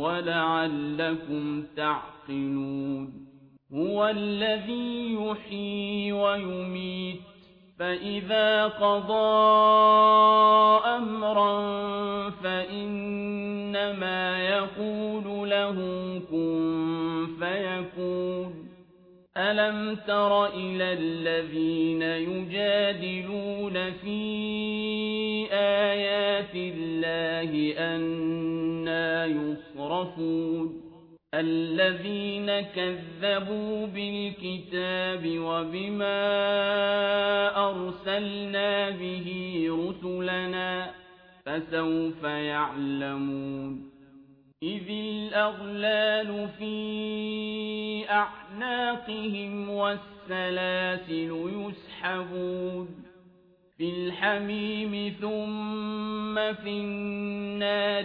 وَلَعَلَّكُمْ تَعْقِلُونَ هُوَ الَّذِي يُحْيِي وَيُمِيتُ فَإِذَا قَضَىٰ أَمْرًا فَإِنَّمَا يَقُولُ لَهُ كُن فَيَكُونُ أَلَمْ تَرَ إِلَى الَّذِينَ يُجَادِلُونَ فِي آيَاتِ اللَّهِ أَنَّىٰ يُصْرَفُونَ. الَّذِينَ كَذَّبُوا بِالْكِتَابِ وَبِمَا أَرْسَلْنَا بِهِ رُسُلَنَا فَسَوْفَ يَعْلَمُونَ. إِذِ الْأَغْلَالُ فِي أَعْنَاقِهِمْ وَالسَّلَاسِلُ يُسْحَبُونَ. فِي الْحَمِيمِ ثُمَّ فِي النَّارِ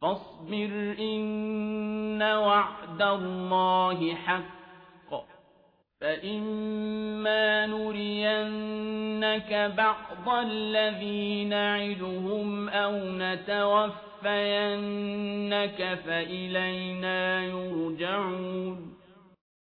فاصبر إن وعد الله حق. فإما نرينك بعض الذي نعدهم أو نتوفينك فإلينا يرجعون.